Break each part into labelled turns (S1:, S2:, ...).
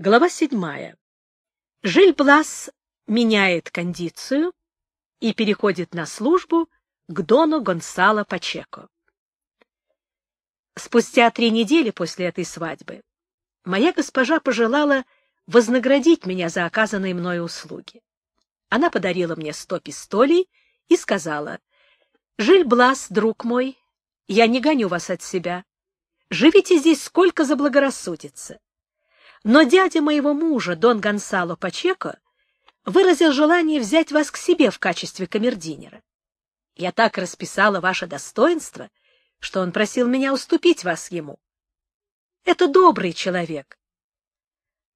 S1: Глава седьмая. Жиль-Блас меняет кондицию и переходит на службу к Дону Гонсало Пачеко. Спустя три недели после этой свадьбы моя госпожа пожелала вознаградить меня за оказанные мною услуги. Она подарила мне сто пистолей и сказала, «Жиль-Блас, друг мой, я не гоню вас от себя. Живите здесь сколько заблагорассудится. Но дядя моего мужа, Дон Гонсало Пачеко, выразил желание взять вас к себе в качестве камердинера. Я так расписала ваше достоинство, что он просил меня уступить вас ему. Это добрый человек.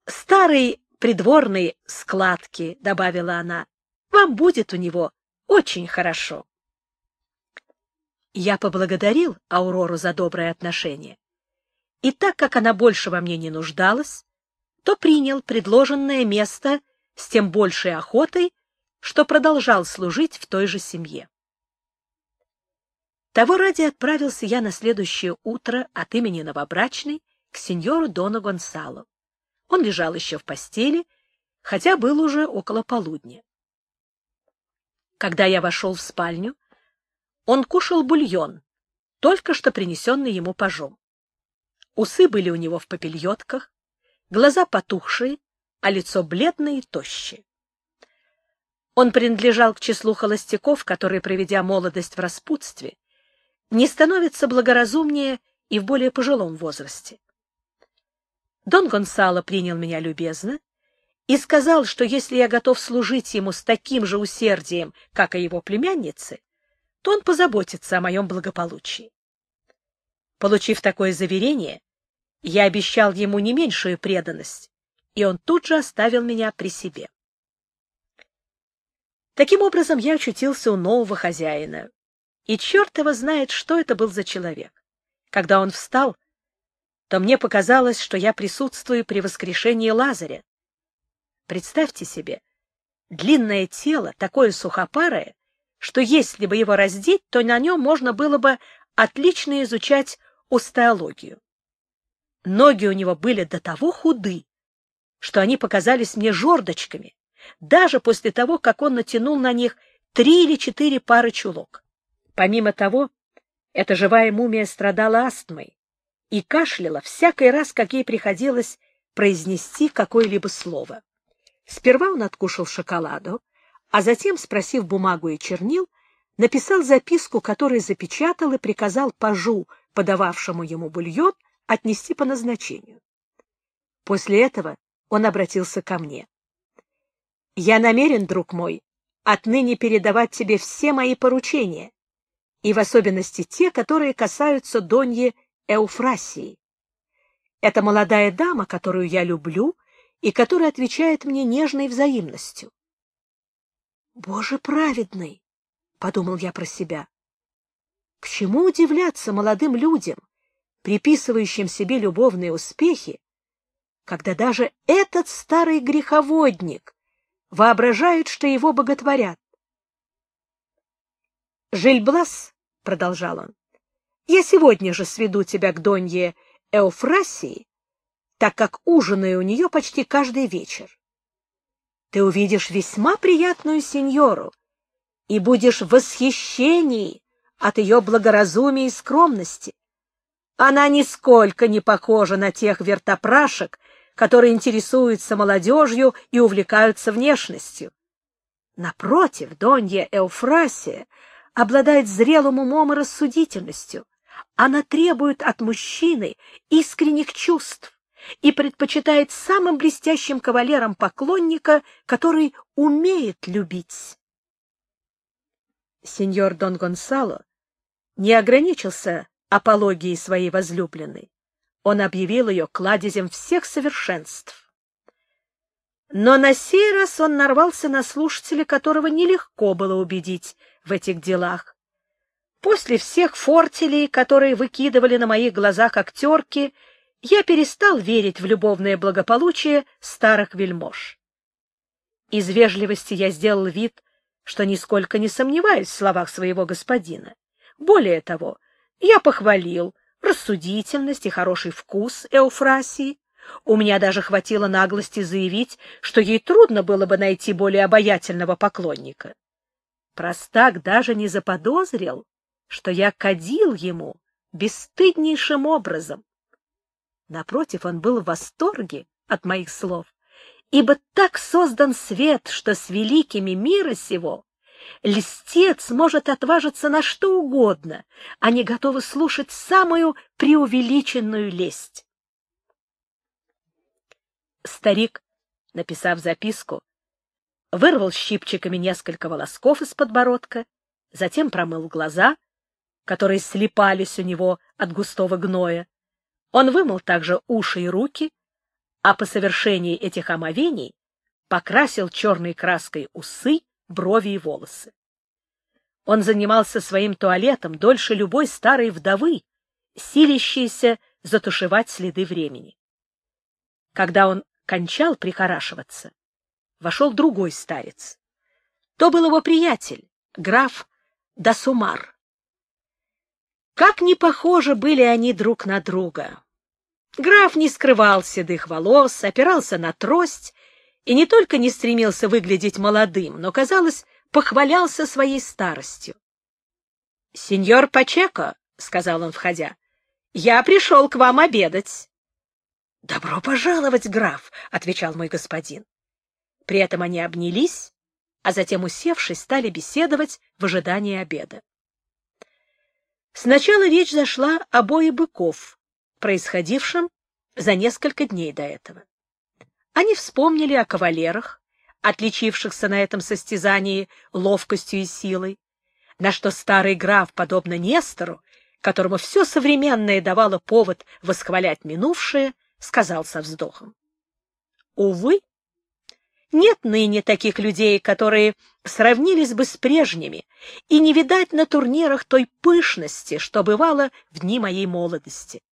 S1: Старый придворный складки, — добавила она, — вам будет у него очень хорошо. Я поблагодарил Аурору за доброе отношение. И так как она больше во мне не нуждалась, то принял предложенное место с тем большей охотой, что продолжал служить в той же семье. Того ради отправился я на следующее утро от имени новобрачной к сеньору Дону Гонсалу. Он лежал еще в постели, хотя был уже около полудня. Когда я вошел в спальню, он кушал бульон, только что принесенный ему пажом. Усы были у него в попельотках, глаза потухшие, а лицо бледное и тощее. Он принадлежал к числу холостяков, которые, проведя молодость в распутстве, не становятся благоразумнее и в более пожилом возрасте. Дон Гонсало принял меня любезно и сказал, что если я готов служить ему с таким же усердием, как и его племяннице, то он позаботится о моем благополучии. Получив такое заверение, я обещал ему не меньшую преданность, и он тут же оставил меня при себе. Таким образом, я очутился у нового хозяина, и черт его знает, что это был за человек. Когда он встал, то мне показалось, что я присутствую при воскрешении Лазаря. Представьте себе, длинное тело, такое сухопарое, что если бы его раздеть, то на нем можно было бы отлично изучать остеологию. Ноги у него были до того худы, что они показались мне жердочками, даже после того, как он натянул на них три или четыре пары чулок. Помимо того, эта живая мумия страдала астмой и кашляла всякий раз, как ей приходилось произнести какое-либо слово. Сперва он откушал шоколаду, а затем, спросив бумагу и чернил, написал записку, которую запечатал и приказал пажу, подававшему ему бульон, отнести по назначению. После этого он обратился ко мне. «Я намерен, друг мой, отныне передавать тебе все мои поручения, и в особенности те, которые касаются Доньи Эуфрасии. Это молодая дама, которую я люблю и которая отвечает мне нежной взаимностью. «Боже праведный!» — подумал я про себя. «К чему удивляться молодым людям, приписывающим себе любовные успехи, когда даже этот старый греховодник воображает, что его боготворят. «Жильблас», — продолжал он, — «я сегодня же сведу тебя к Донье Эуфрасии, так как ужинаю у нее почти каждый вечер. Ты увидишь весьма приятную сеньору и будешь в восхищении от ее благоразумия и скромности. Она нисколько не похожа на тех вертопрашек, которые интересуются молодежью и увлекаются внешностью. Напротив, Донья Эуфрасия обладает зрелым умом и рассудительностью. Она требует от мужчины искренних чувств и предпочитает самым блестящим кавалером поклонника, который умеет любить. Сеньор Дон Гонсало не ограничился апологии своей возлюбленной. Он объявил ее кладезем всех совершенств. Но на сей раз он нарвался на слушателя, которого нелегко было убедить в этих делах. После всех фортелей, которые выкидывали на моих глазах актерки, я перестал верить в любовное благополучие старых вельмож. Из вежливости я сделал вид, что нисколько не сомневаюсь в словах своего господина. Более того, я похвалил рассудительность и хороший вкус Эуфрасии, У меня даже хватило наглости заявить, что ей трудно было бы найти более обаятельного поклонника. Простак даже не заподозрил, что я кадил ему бесстыднейшим образом. Напротив, он был в восторге от моих слов, ибо так создан свет, что с великими мира сего льстец может отважиться на что угодно, они готовы слушать самую преувеличенную лесть. Старик, написав записку, вырвал щипчиками несколько волосков из подбородка, затем промыл глаза, которые слепались у него от густого гноя. Он вымыл также уши и руки, а по совершении этих омовений покрасил черной краской усы, брови и волосы. Он занимался своим туалетом дольше любой старой вдовы, силящейся затушевать следы времени. Когда он кончал прихорашиваться, вошел другой старец. То был его приятель, граф Дасумар. Как не похожи были они друг на друга! Граф не скрывал седых волос, опирался на трость и не только не стремился выглядеть молодым, но, казалось, похвалялся своей старостью. — Сеньор Пачеко, — сказал он, входя, — я пришел к вам обедать. — Добро пожаловать, граф, — отвечал мой господин. При этом они обнялись, а затем, усевшись, стали беседовать в ожидании обеда. Сначала речь зашла о бое быков, происходившем за несколько дней до этого. Они вспомнили о кавалерах, отличившихся на этом состязании ловкостью и силой, на что старый граф, подобно Нестору, которому все современное давало повод восхвалять минувшее, сказал со вздохом. Увы, нет ныне таких людей, которые сравнились бы с прежними, и не видать на турнирах той пышности, что бывало в дни моей молодости.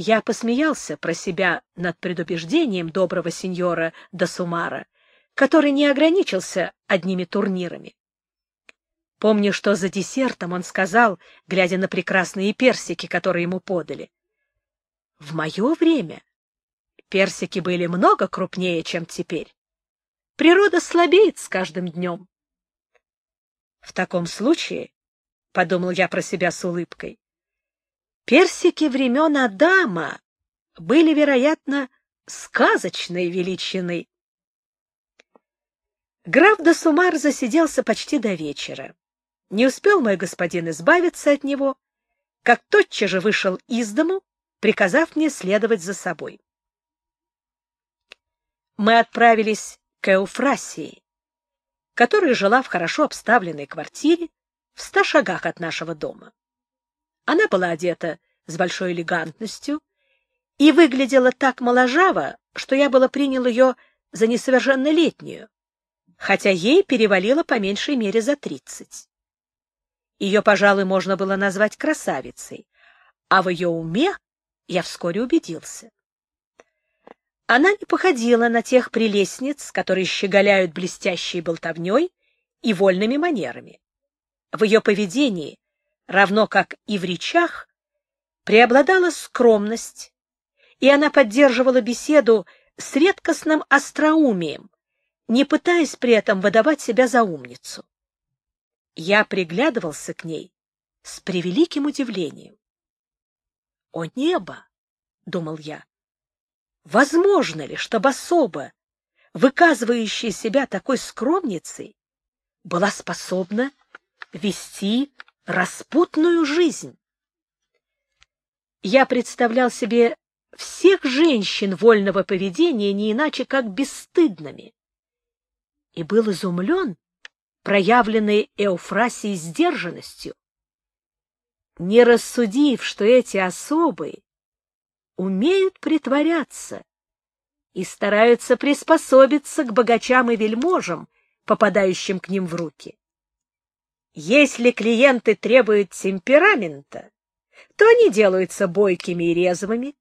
S1: Я посмеялся про себя над предубеждением доброго сеньора Дасумара, который не ограничился одними турнирами. Помню, что за десертом он сказал, глядя на прекрасные персики, которые ему подали. В мое время персики были много крупнее, чем теперь. Природа слабеет с каждым днем. В таком случае, — подумал я про себя с улыбкой, — персики времен Адама были, вероятно, сказочной величины. Граф де Сумар засиделся почти до вечера. Не успел мой господин избавиться от него, как тотчас же вышел из дому приказав мне следовать за собой. Мы отправились к Эуфрасии, которая жила в хорошо обставленной квартире в ста шагах от нашего дома. Она была одета с большой элегантностью и выглядела так моложаво, что я было принял ее за несовершеннолетнюю, хотя ей перевалило по меньшей мере за тридцать. Ее, пожалуй, можно было назвать красавицей, а в ее уме я вскоре убедился. Она не походила на тех прелестниц, которые щеголяют блестящей болтовней и вольными манерами. В ее поведении, равно как и в речах, преобладала скромность, и она поддерживала беседу с редкостным остроумием, не пытаясь при этом выдавать себя за умницу. Я приглядывался к ней с превеликим удивлением. О небо! — думал я. Возможно ли, чтобы особа, выказывающая себя такой скромницей, была способна вести распутную жизнь? Я представлял себе всех женщин вольного поведения не иначе, как бесстыдными, и был изумлен проявленной Эуфрасией сдержанностью не рассудив, что эти особы умеют притворяться и стараются приспособиться к богачам и вельможам, попадающим к ним в руки. Если клиенты требуют темперамента, то они делаются бойкими и резвыми.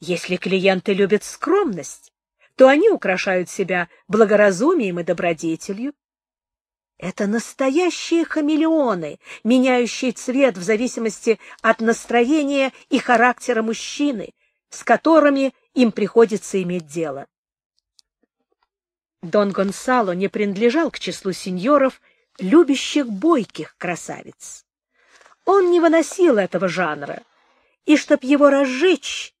S1: Если клиенты любят скромность, то они украшают себя благоразумием и добродетелью. Это настоящие хамелеоны, меняющие цвет в зависимости от настроения и характера мужчины, с которыми им приходится иметь дело. Дон Гонсало не принадлежал к числу сеньоров, любящих бойких красавиц. Он не выносил этого жанра, и чтоб его разжечь,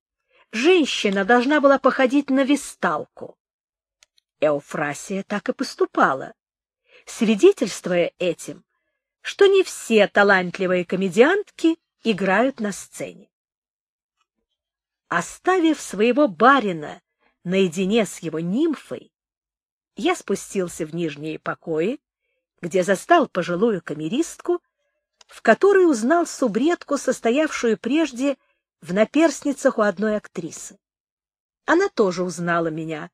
S1: женщина должна была походить на висталку. Эуфрасия так и поступала, свидетельствуя этим, что не все талантливые комедиантки играют на сцене. Оставив своего барина наедине с его нимфой, я спустился в нижние покои, где застал пожилую камеристку, в которой узнал субредку, состоявшую прежде в наперстницах у одной актрисы. Она тоже узнала меня,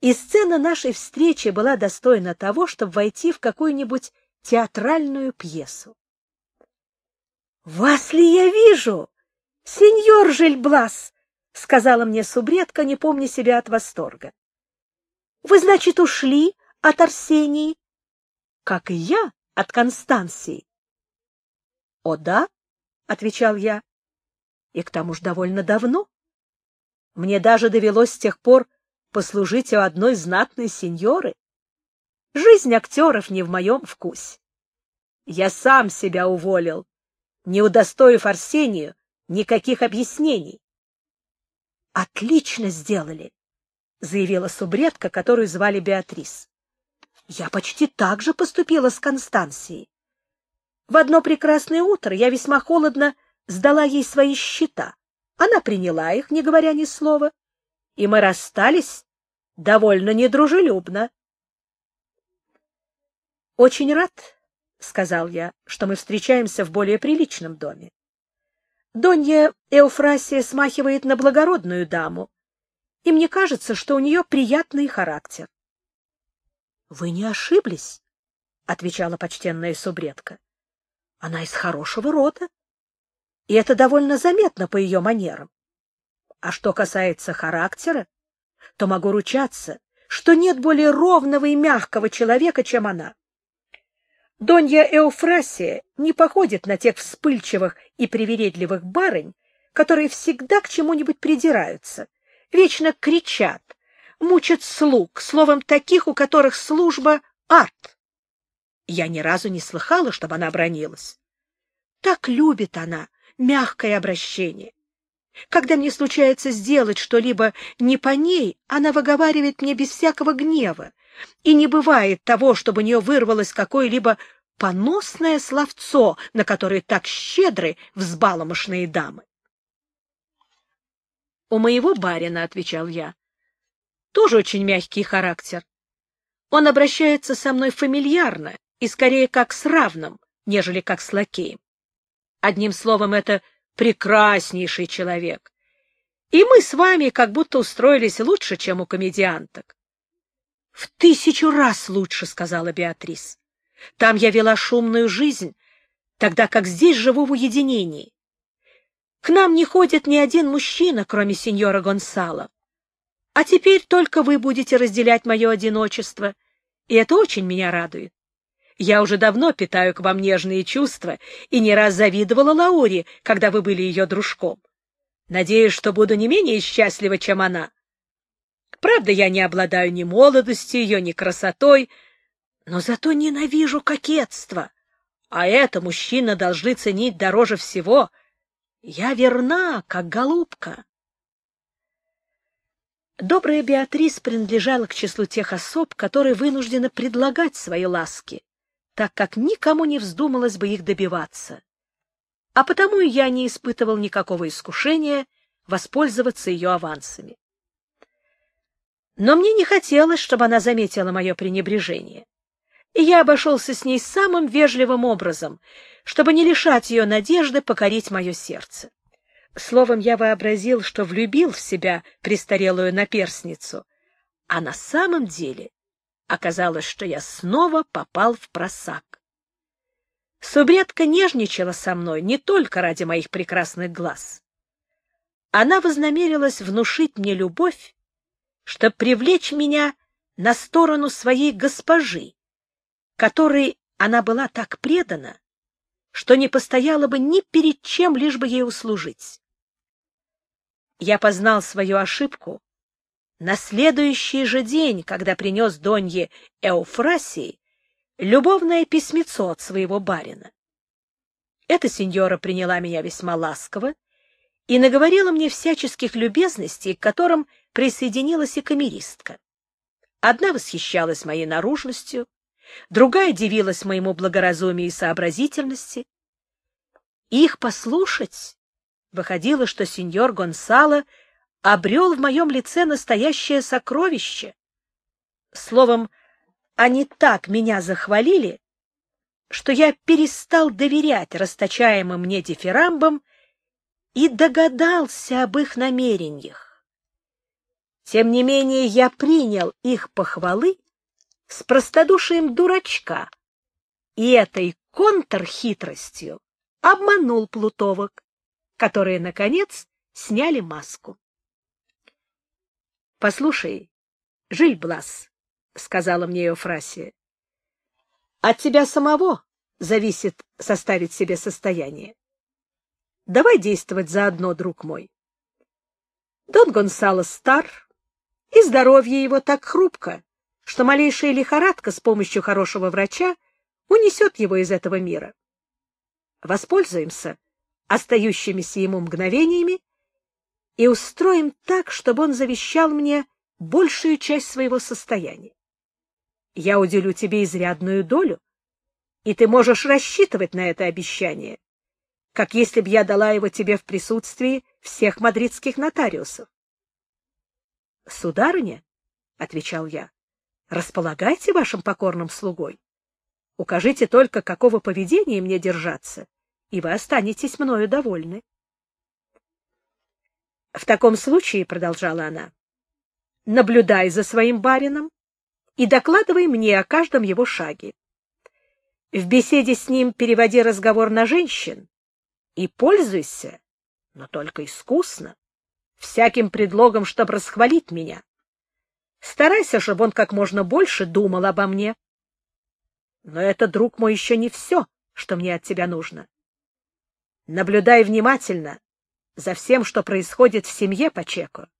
S1: и сцена нашей встречи была достойна того, чтобы войти в какую-нибудь театральную пьесу. — Вас ли я вижу, сеньор Жильблас? — сказала мне субредка, не помня себя от восторга. Вы, значит, ушли от Арсении? Как и я от Констанции. — О, да, — отвечал я, — и к тому же довольно давно. Мне даже довелось с тех пор послужить у одной знатной сеньоры. Жизнь актеров не в моем вкусе. Я сам себя уволил, не удостоив Арсению никаких объяснений. — Отлично сделали, — заявила субредка, которую звали Беатрис. Я почти так же поступила с Констанцией. В одно прекрасное утро я весьма холодно сдала ей свои счета. Она приняла их, не говоря ни слова, и мы расстались довольно недружелюбно. — Очень рад, — сказал я, — что мы встречаемся в более приличном доме. Донья Эуфрасия смахивает на благородную даму, и мне кажется, что у нее приятный характер. — Вы не ошиблись, — отвечала почтенная субредка. — Она из хорошего рода, и это довольно заметно по ее манерам. А что касается характера, то могу ручаться, что нет более ровного и мягкого человека, чем она. Донья Эуфрасия не походит на тех вспыльчивых и привередливых барынь, которые всегда к чему-нибудь придираются вечно кричат, мучат слуг, словом, таких, у которых служба — ад. Я ни разу не слыхала, чтобы она бронилась. Так любит она мягкое обращение. Когда мне случается сделать что-либо не по ней, она выговаривает мне без всякого гнева, и не бывает того, чтобы у нее вырвалось какое-либо поносное словцо, на которое так щедры взбаломошные дамы. — У моего барина, — отвечал я, — тоже очень мягкий характер. Он обращается со мной фамильярно и скорее как с равным, нежели как с лакеем. Одним словом, это прекраснейший человек. И мы с вами как будто устроились лучше, чем у комедианток. — В тысячу раз лучше, — сказала Беатрис. — Там я вела шумную жизнь, тогда как здесь живу в уединении. К нам не ходит ни один мужчина, кроме сеньора Гонсало. А теперь только вы будете разделять мое одиночество, и это очень меня радует. Я уже давно питаю к вам нежные чувства и не раз завидовала Лауре, когда вы были ее дружком. Надеюсь, что буду не менее счастлива, чем она. Правда, я не обладаю ни молодостью ее, ни красотой, но зато ненавижу кокетство. А это мужчина должны ценить дороже всего — я верна, как голубка. Добрая Беатрис принадлежала к числу тех особ, которые вынуждены предлагать свои ласки, так как никому не вздумалось бы их добиваться. А потому я не испытывал никакого искушения воспользоваться ее авансами. Но мне не хотелось, чтобы она заметила мое пренебрежение и я обошелся с ней самым вежливым образом, чтобы не лишать ее надежды покорить мое сердце. Словом, я вообразил, что влюбил в себя престарелую наперсницу, а на самом деле оказалось, что я снова попал в просак. Субредка нежничала со мной не только ради моих прекрасных глаз. Она вознамерилась внушить мне любовь, чтобы привлечь меня на сторону своей госпожи, которой она была так предана, что не постояла бы ни перед чем, лишь бы ей услужить. Я познал свою ошибку на следующий же день, когда принес Донье Эуфрасии любовное письмецо от своего барина. Эта сеньора приняла меня весьма ласково и наговорила мне всяческих любезностей, к которым присоединилась и камеристка. Одна восхищалась моей наружностью, другая дивилась моему благоразумию и сообразительности. Их послушать выходило, что сеньор Гонсало обрел в моем лице настоящее сокровище. Словом, они так меня захвалили, что я перестал доверять расточаемым мне дифирамбам и догадался об их намерениях. Тем не менее я принял их похвалы с простодушием дурачка и этой контрхитростью обманул плутовок, которые, наконец, сняли маску. — Послушай, Жильблас, — сказала мне Еофрасия, — от тебя самого зависит составить себе состояние. Давай действовать заодно, друг мой. Дон Гонсало стар, и здоровье его так хрупко, что малейшая лихорадка с помощью хорошего врача унесет его из этого мира. Воспользуемся остающимися ему мгновениями и устроим так, чтобы он завещал мне большую часть своего состояния. Я уделю тебе изрядную долю, и ты можешь рассчитывать на это обещание, как если б я дала его тебе в присутствии всех мадридских нотариусов. — Сударыня, — отвечал я, — располагайте вашим покорным слугой. Укажите только, какого поведения мне держаться, и вы останетесь мною довольны. — В таком случае, — продолжала она, — наблюдай за своим барином и докладывай мне о каждом его шаге. В беседе с ним переводи разговор на женщин и пользуйся, но только искусно, всяким предлогом, чтобы расхвалить меня. Старайся, чтобы он как можно больше думал обо мне. Но это, друг мой, еще не все, что мне от тебя нужно. Наблюдай внимательно за всем, что происходит в семье Пачеко.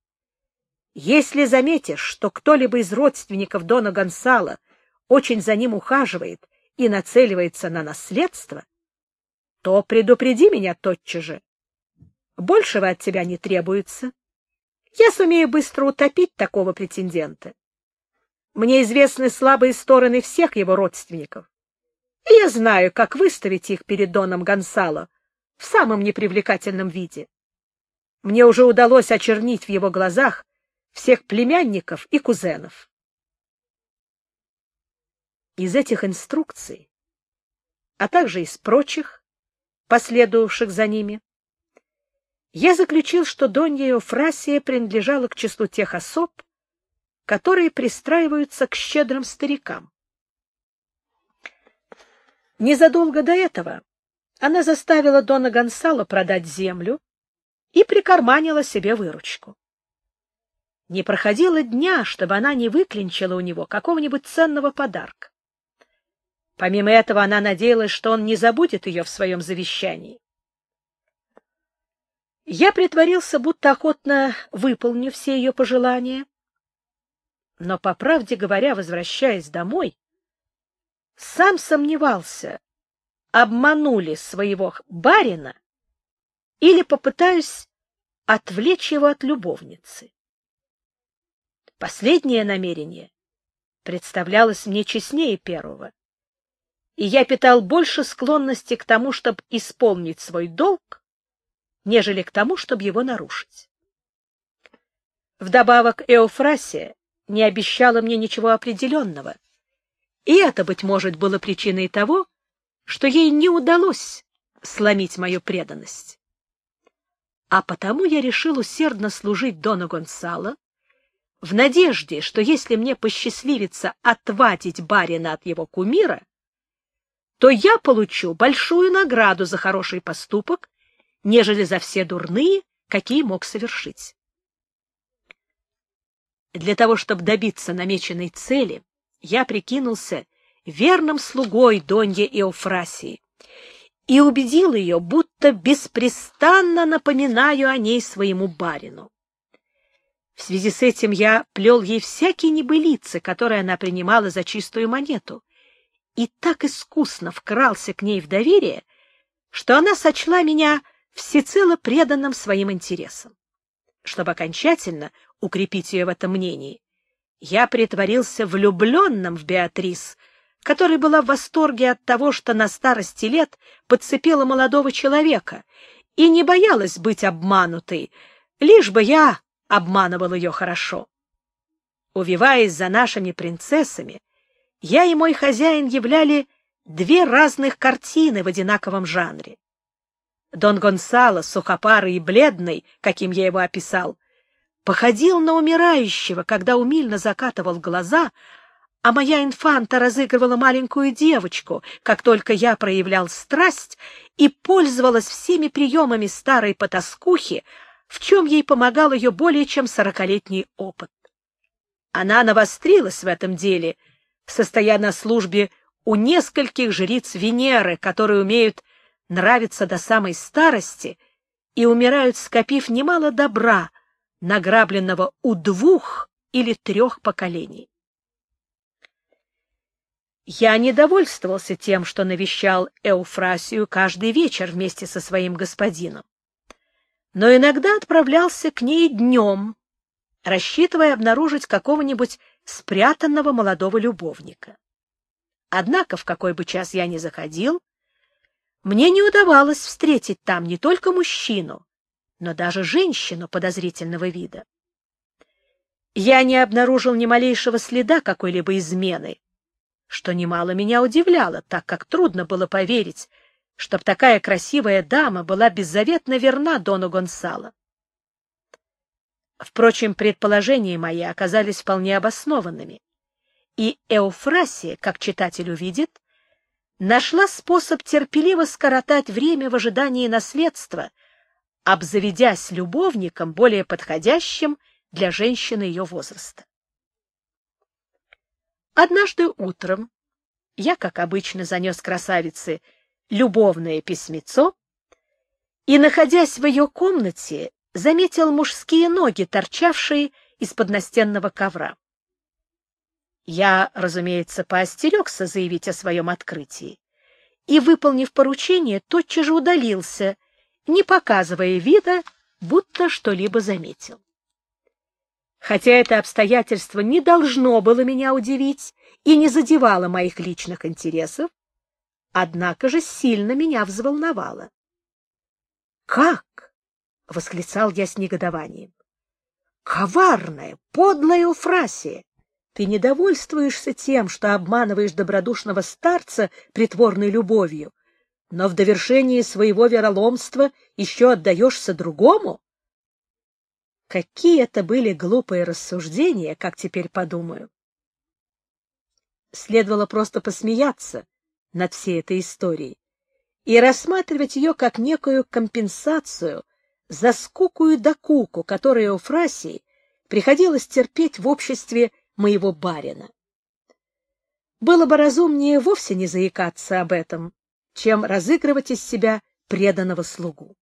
S1: Если заметишь, что кто-либо из родственников Дона Гонсала очень за ним ухаживает и нацеливается на наследство, то предупреди меня тотчас же. Большего от тебя не требуется. Я сумею быстро утопить такого претендента. Мне известны слабые стороны всех его родственников, и я знаю, как выставить их перед Доном Гонсало в самом непривлекательном виде. Мне уже удалось очернить в его глазах всех племянников и кузенов. Из этих инструкций, а также из прочих, последовавших за ними, я заключил, что Донья Еофрасия принадлежала к числу тех особ, которые пристраиваются к щедрым старикам. Незадолго до этого она заставила Дона Гонсало продать землю и прикарманила себе выручку. Не проходило дня, чтобы она не выклинчила у него какого-нибудь ценного подарка. Помимо этого, она надеялась, что он не забудет ее в своем завещании. Я притворился, будто охотно выполню все ее пожелания, но, по правде говоря, возвращаясь домой, сам сомневался, обманули своего барина или попытаюсь отвлечь его от любовницы. Последнее намерение представлялось мне честнее первого, и я питал больше склонности к тому, чтобы исполнить свой долг, нежели к тому, чтобы его нарушить. Вдобавок Эофрасия не обещала мне ничего определенного, и это, быть может, было причиной того, что ей не удалось сломить мою преданность. А потому я решил усердно служить Дону Гонсало, в надежде, что если мне посчастливится отвадить барина от его кумира, то я получу большую награду за хороший поступок, нежели за все дурные, какие мог совершить. Для того, чтобы добиться намеченной цели, я прикинулся верным слугой Донье Эофрасии и убедил ее, будто беспрестанно напоминаю о ней своему барину. В связи с этим я плел ей всякие небылицы, которые она принимала за чистую монету, и так искусно вкрался к ней в доверие, что она сочла меня всецело преданным своим интересам. Чтобы окончательно укрепить ее в этом мнении, я притворился влюбленным в Беатрис, которая была в восторге от того, что на старости лет подцепила молодого человека и не боялась быть обманутой, лишь бы я обманывал ее хорошо. Увиваясь за нашими принцессами, я и мой хозяин являли две разных картины в одинаковом жанре. Дон Гонсало, сухопарый и бледный, каким я его описал, походил на умирающего, когда умильно закатывал глаза, а моя инфанта разыгрывала маленькую девочку, как только я проявлял страсть и пользовалась всеми приемами старой потаскухи, в чем ей помогал ее более чем сорокалетний опыт. Она навострилась в этом деле, состоя на службе у нескольких жриц Венеры, которые умеют нравиться до самой старости и умирают, скопив немало добра, награбленного у двух или трех поколений. Я не довольствовался тем, что навещал Эуфрасию каждый вечер вместе со своим господином, но иногда отправлялся к ней днем, рассчитывая обнаружить какого-нибудь спрятанного молодого любовника. Однако, в какой бы час я ни заходил, мне не удавалось встретить там не только мужчину, но даже женщину подозрительного вида. Я не обнаружил ни малейшего следа какой-либо измены, что немало меня удивляло, так как трудно было поверить, чтоб такая красивая дама была беззаветно верна Дону Гонсало. Впрочем, предположения мои оказались вполне обоснованными, и Эуфрасия, как читатель увидит, нашла способ терпеливо скоротать время в ожидании наследства, обзаведясь любовником, более подходящим для женщины ее возраста. Однажды утром я, как обычно, занес красавице любовное письмецо и, находясь в ее комнате, заметил мужские ноги, торчавшие из-под настенного ковра. Я, разумеется, поостерегся заявить о своем открытии и, выполнив поручение, тотчас же удалился, не показывая вида, будто что-либо заметил. Хотя это обстоятельство не должно было меня удивить и не задевало моих личных интересов, однако же сильно меня взволновало. «Как?» — восклицал я с негодованием. «Коварная, подлая Уфрасия! Ты недовольствуешься тем, что обманываешь добродушного старца притворной любовью, но в довершении своего вероломства еще отдаешься другому? Какие это были глупые рассуждения, как теперь подумаю. Следовало просто посмеяться над всей этой историей и рассматривать ее как некую компенсацию за скуку и докуку, которую Фрасии приходилось терпеть в обществе моего барина. Было бы разумнее вовсе не заикаться об этом, чем разыгрывать из себя преданного слугу.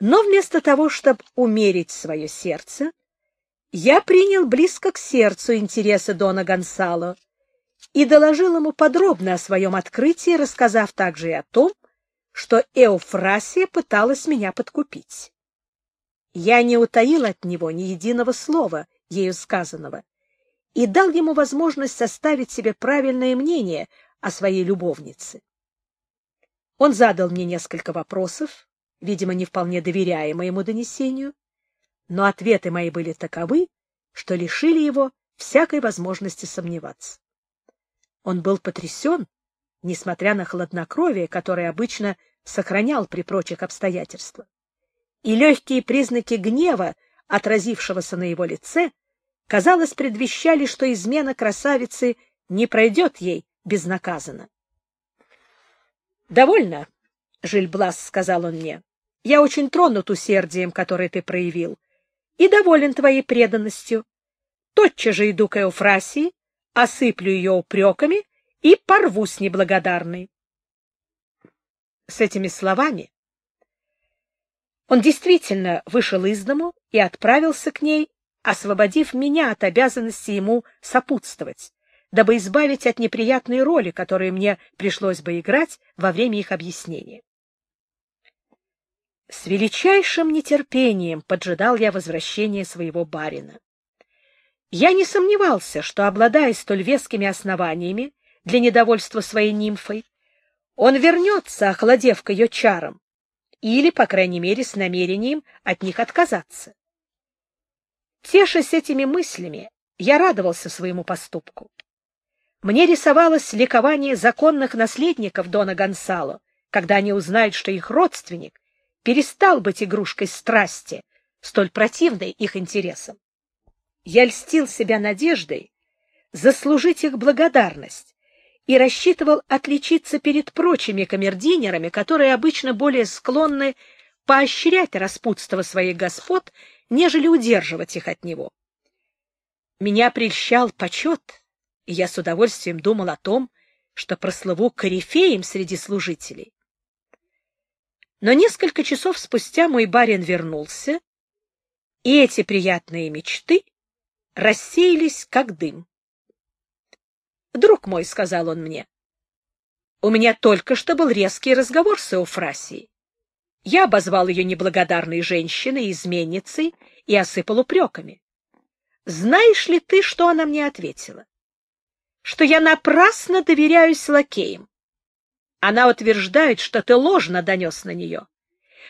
S1: Но вместо того, чтобы умерить свое сердце, я принял близко к сердцу интересы Дона Гонсало и доложил ему подробно о своем открытии, рассказав также и о том, что Эофрасия пыталась меня подкупить. Я не утаил от него ни единого слова, ею сказанного, и дал ему возможность составить себе правильное мнение о своей любовнице. Он задал мне несколько вопросов, видимо, не вполне доверяя моему донесению, но ответы мои были таковы, что лишили его всякой возможности сомневаться. Он был потрясен, несмотря на хладнокровие, которое обычно сохранял при прочих обстоятельствах, и легкие признаки гнева, отразившегося на его лице, казалось, предвещали, что измена красавицы не пройдет ей безнаказанно. — Довольно, — Жильблас сказал он мне. — Я очень тронут усердием, которое ты проявил, и доволен твоей преданностью. Тотчас же иду к Эуфрасии, осыплю ее упреками и порву с неблагодарной. С этими словами он действительно вышел из дому и отправился к ней, освободив меня от обязанности ему сопутствовать, дабы избавить от неприятной роли, которую мне пришлось бы играть во время их объяснения. С величайшим нетерпением поджидал я возвращения своего барина. Я не сомневался, что, обладая столь вескими основаниями для недовольства своей нимфой, он вернется, охладев к ее чарам, или, по крайней мере, с намерением от них отказаться. Тешась этими мыслями, я радовался своему поступку. Мне рисовалось ликование законных наследников Дона Гонсало, когда они узнают, что их родственник перестал быть игрушкой страсти, столь противной их интересам. Я льстил себя надеждой заслужить их благодарность и рассчитывал отличиться перед прочими камердинерами, которые обычно более склонны поощрять распутство своих господ, нежели удерживать их от него. Меня прельщал почет, и я с удовольствием думал о том, что прослыву корифеем среди служителей. Но несколько часов спустя мой барин вернулся, и эти приятные мечты рассеялись, как дым. «Друг мой», — сказал он мне, — «у меня только что был резкий разговор с Эуфрасией. Я обозвал ее неблагодарной женщиной, изменницей и осыпал упреками. Знаешь ли ты, что она мне ответила? Что я напрасно доверяюсь лакеям. Она утверждает, что ты ложно донес на нее.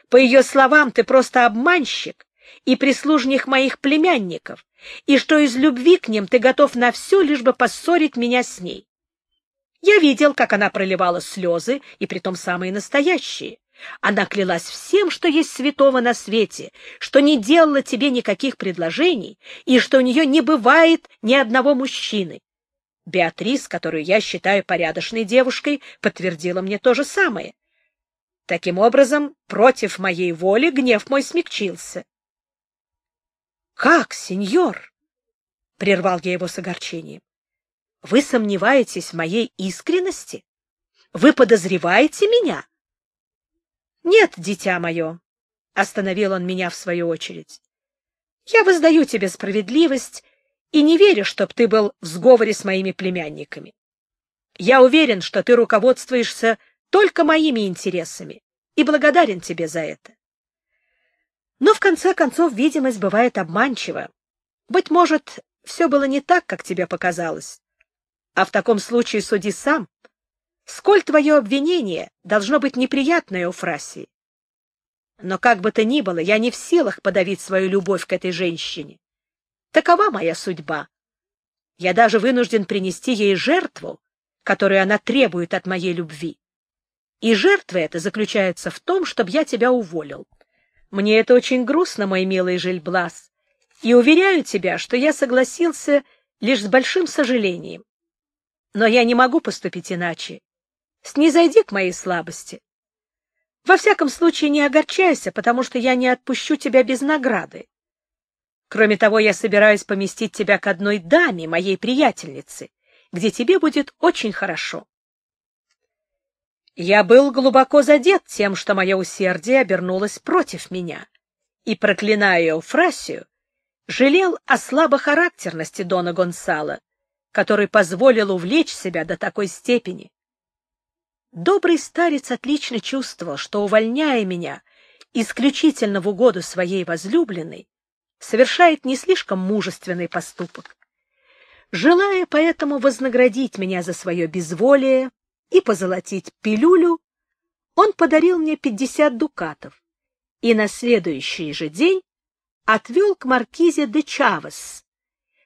S1: По ее словам, ты просто обманщик и прислужник моих племянников, и что из любви к ним ты готов на все, лишь бы поссорить меня с ней. Я видел, как она проливала слезы, и притом самые настоящие. Она клялась всем, что есть святого на свете, что не делала тебе никаких предложений и что у нее не бывает ни одного мужчины. Беатрис, которую я считаю порядочной девушкой, подтвердила мне то же самое. Таким образом, против моей воли гнев мой смягчился. — Как, сеньор? — прервал я его с огорчением. — Вы сомневаетесь в моей искренности? Вы подозреваете меня? — Нет, дитя мое, — остановил он меня в свою очередь. — Я воздаю тебе справедливость и не верю, чтоб ты был в сговоре с моими племянниками. Я уверен, что ты руководствуешься только моими интересами, и благодарен тебе за это. Но, в конце концов, видимость бывает обманчива. Быть может, все было не так, как тебе показалось. А в таком случае суди сам. Сколь твое обвинение должно быть неприятное у Фрасии. Но как бы то ни было, я не в силах подавить свою любовь к этой женщине. Такова моя судьба. Я даже вынужден принести ей жертву, которую она требует от моей любви. И жертва эта заключается в том, чтобы я тебя уволил. Мне это очень грустно, мой милый Жильблас, и уверяю тебя, что я согласился лишь с большим сожалением. Но я не могу поступить иначе. Снизойди к моей слабости. Во всяком случае, не огорчайся, потому что я не отпущу тебя без награды. Кроме того, я собираюсь поместить тебя к одной даме, моей приятельнице, где тебе будет очень хорошо. Я был глубоко задет тем, что мое усердие обернулось против меня, и, проклиная Эуфрасию, жалел о слабохарактерности Дона Гонсала, который позволил увлечь себя до такой степени. Добрый старец отлично чувствовал, что, увольняя меня исключительно в угоду своей возлюбленной, совершает не слишком мужественный поступок. Желая поэтому вознаградить меня за свое безволие и позолотить пилюлю, он подарил мне пятьдесят дукатов и на следующий же день отвел к маркизе де Чавес,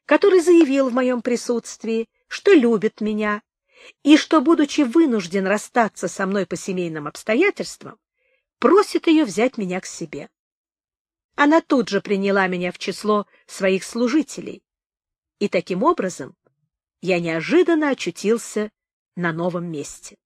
S1: который заявил в моем присутствии, что любит меня и что, будучи вынужден расстаться со мной по семейным обстоятельствам, просит ее взять меня к себе. Она тут же приняла меня в число своих служителей, и таким образом я неожиданно очутился на новом месте.